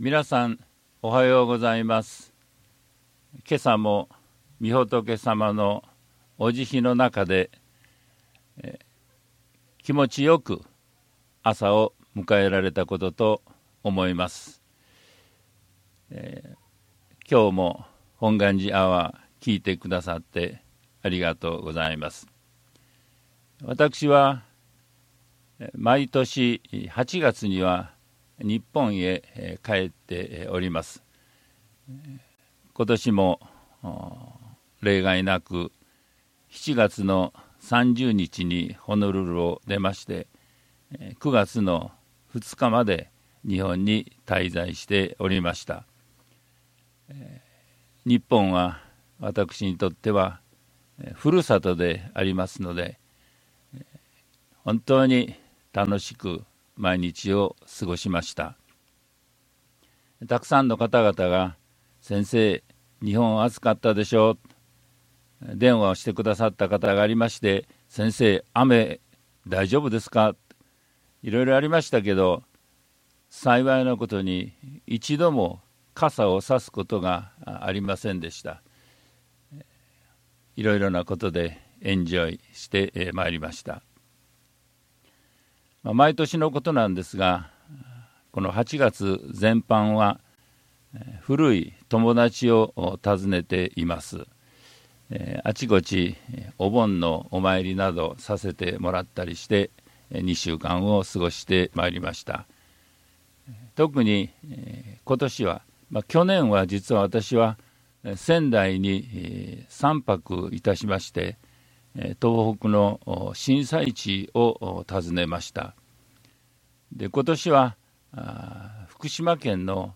皆さんおはようございます。今朝も御仏様のお慈悲の中で、気持ちよく朝を迎えられたことと思います、えー、今日も本願寺アワー聞いてくださってありがとうございます。私は毎年8月には日本へ帰っております。今年も例外なく7月の30日にホノルルを出まして9月の2日まで日本に滞在しておりました。日本は私にとってはふるさとでありますので本当に楽しく毎日を過ごしました。たくさんの方々が「先生日本暑かったでしょう」電話をしてくださった方がありまして「先生雨大丈夫ですか?」いろいろありましたけど幸いなことに一度も傘を差すことがありませんでした。いろいろなことでエンジョイしてまいりました。まあ、毎年のことなんですがこの8月全般は古い友達を訪ねています、えあちこちお盆のお参りなどさせてもらったりして2週間を過ごしてまいりました。特にえ今年は、まあ、去年は実は私は仙台に3泊いたしまして東北の震災地を訪ねましたで今年は福島県の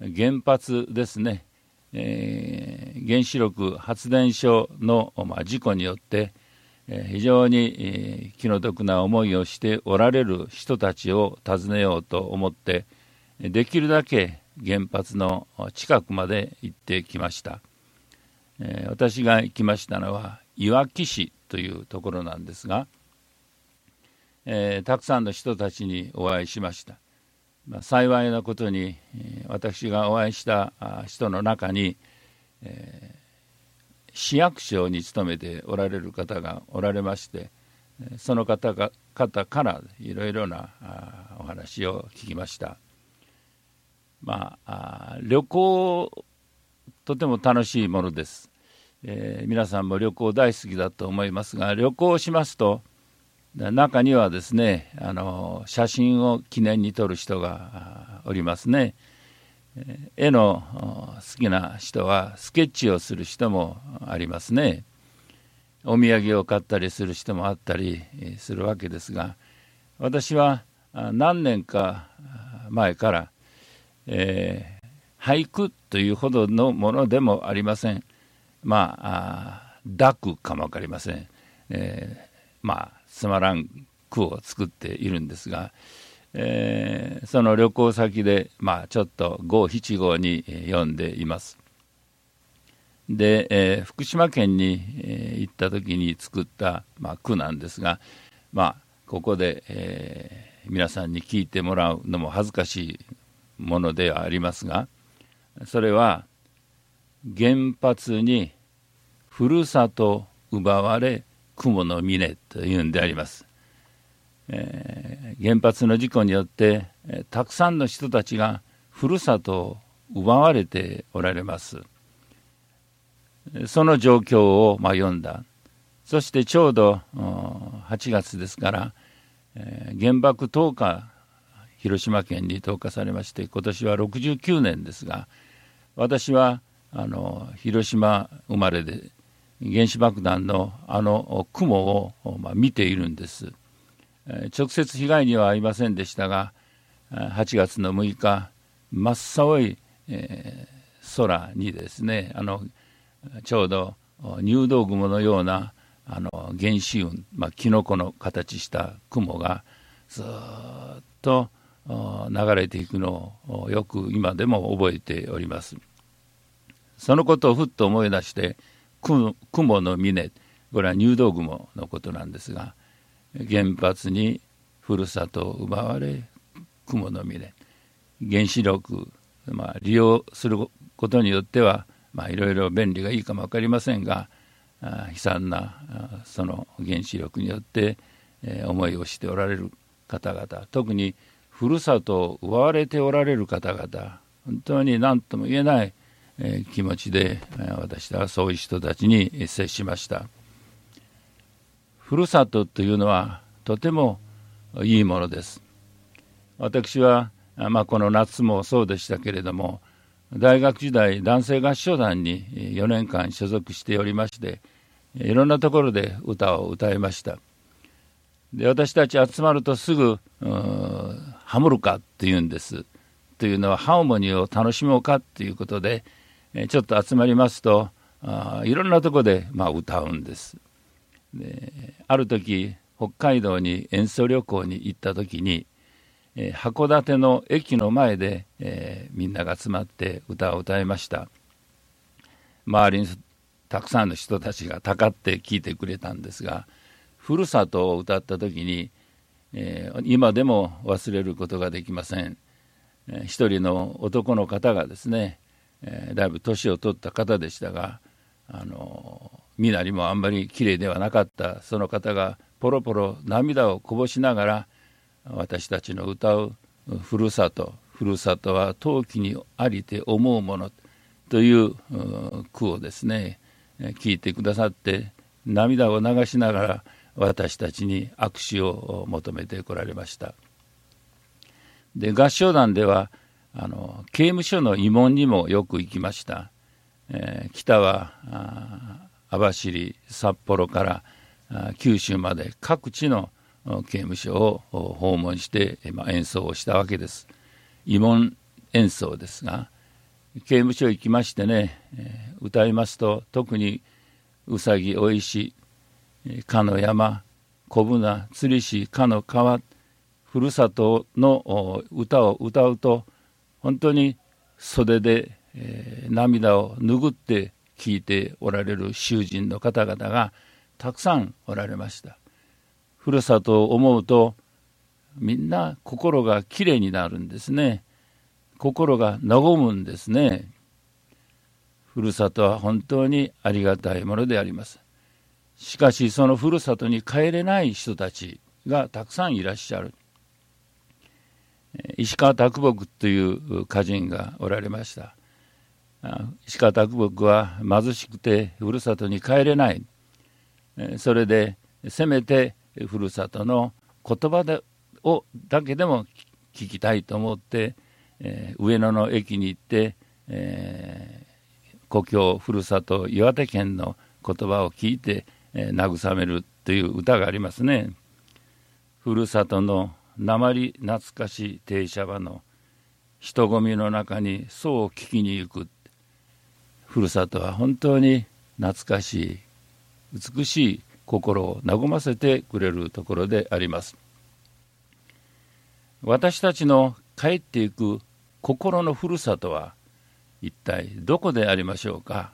原発ですね、えー、原子力発電所の、まあ、事故によって、えー、非常に、えー、気の毒な思いをしておられる人たちを訪ねようと思ってできるだけ原発の近くまで行ってきました。え、私が行きましたのはいわき市というところなんですが、えー、たくさんの人たちにお会いしました、まあ、幸いなことに、えー、私がお会いした人の中に、えー、市役所に勤めておられる方がおられましてその方が方からいろいろなお話を聞きました。まあ、旅行とても楽しいものです、えー、皆さんも旅行大好きだと思いますが旅行しますと中にはですねあの写真を記念に撮る人がおりますね絵の好きな人はスケッチをする人もありますねお土産を買ったりする人もあったりするわけですが私は何年か前からえー、俳句というほどのものでもありません。まあ、濁かも分かりません。えー、まあ、つまらん句を作っているんですが、えー、その旅行先で、まあ、ちょっと五七五に読んでいます。で、えー、福島県に、えー、行った時に作った、まあ、句なんですが、まあ、ここで、えー、皆さんに聞いてもらうのも恥ずかしいものではありますがそれは原発にふるさと奪われ雲の峰というんであります、えー、原発の事故によって、えー、たくさんの人たちがふるさとを奪われておられます。その状況を、まあ、読んだ。そしてちょうど8月ですから、えー、原爆投下広島県に投下されまして今年は69年ですが私はあの広島生まれで原子爆弾のあの雲を、まあ、見ているんです、え直接被害には遭いませんでしたが8月の6日真っ青い、えー、空にですねあのちょうど入道雲のようなあの原子雲、まあ、キノコの形した雲がずっと流れていくのをよく今でも覚えております。そのことをふっと思い出して雲の峰これは入道雲のことなんですが原発にふるさとを奪われ雲の峰原子力まあ、利用することによっては、いろいろ便利がいいかも分かりませんが悲惨なその原子力によって、思いをしておられる方々特にふるさとを奪われておられる方々本当に何とも言えない、え、気持ちで、えー、私はそういう人たちに接しました。ふるさとというのはとてもいいものです。私は、まあ、この夏もそうでしたけれども大学時代男性合唱団に4年間所属しておりましていろんなところで歌を歌いました。で私たち集まるとすぐハモるかっていうんです。というのはハーモニーを楽しもうかっていうことでちょっと集まりますとあいろんなとこで、まあ、歌うんです。である時北海道に演奏旅行に行った時にえー、函館の駅の前で、えー、みんなが集まって歌を歌いました。周りにたくさんの人たちがたかって聞いてくれたんですがふるさとを歌った時に、えー、今でも忘れることができません、えー、一人の男の方がですね、えー、だいぶ年を取った方でしたがあの身なりもあんまり綺麗ではなかったその方がポロポロ涙をこぼしながら私たちの歌うふるさとふるさとは陶器にありて思うものという句をですね聞いてくださって涙を流しながら私たちに握手を求めてこられました。で合唱団ではあの刑務所の慰問にもよく行きました、えー、北は網走札幌から九州まで各地の刑務所を訪問して、まあ、演奏をしたわけです。慰問演奏ですが刑務所行きましてね、歌いますと特に「うさぎおいし」「かの山」「小舟」「釣りし」「かの川」ふるさとの歌を歌うと本当に袖で、えー、涙を拭って聴いておられる囚人の方々がたくさんおられました。ふるさとを思うとみんな心がきれいになるんですね。心が和むんですね。ふるさとは本当にありがたいものであります。しかしそのふるさとに帰れない人たちがたくさんいらっしゃる。石川啄木という歌人がおられました石川啄木は貧しくてふるさとに帰れないそれでせめてふるさとの言葉でをだけでも聞きたいと思って、上野の駅に行って、えー、故郷ふるさと岩手県の言葉を聞いて、慰めるという歌がありますね。ふるさとの鉛懐かしい停車場の人混みの中にそう聞きに行く。ふるさとは本当に懐かしい美しい心を和ませてくれるところであります。私たちの帰っていく心のふるさとは一体どこでありましょうか。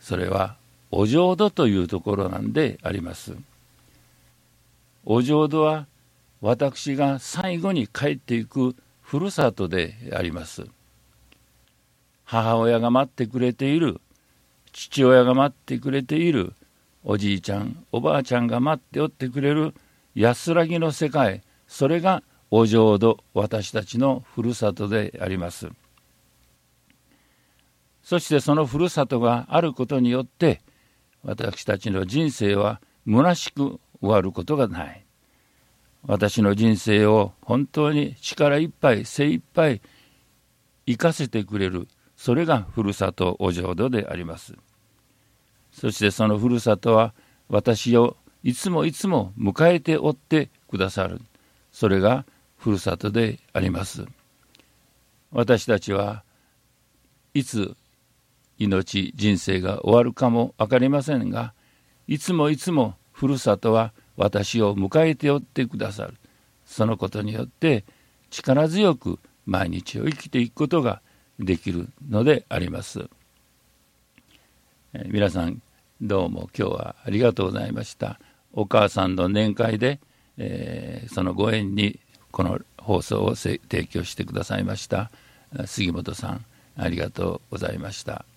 それはお浄土というところなんであります。お浄土は私が最後に帰っていくふるさとであります。母親が待ってくれている父親が待ってくれているおじいちゃんおばあちゃんが待っておってくれる安らぎの世界それがお浄土私たちのふるさとであります。そしてそのふるさとがあることによって私たちの人生は虚しく終わることがない。私の人生を本当に力いっぱい精いっぱい生かせてくれるそれがふるさとお浄土であります。そしてそのふるさとは私をいつもいつも迎えておってくださるそれがふるさとであります私たちはいつ命人生が終わるかも分かりませんがいつもいつもふるさとは私を迎えておってくださるそのことによって力強く毎日を生きていくことができるのであります。皆さんどうも今日はありがとうございましたお母さんの年会で、えー、そのご縁にこの放送を提供してくださいました杉本さんありがとうございました。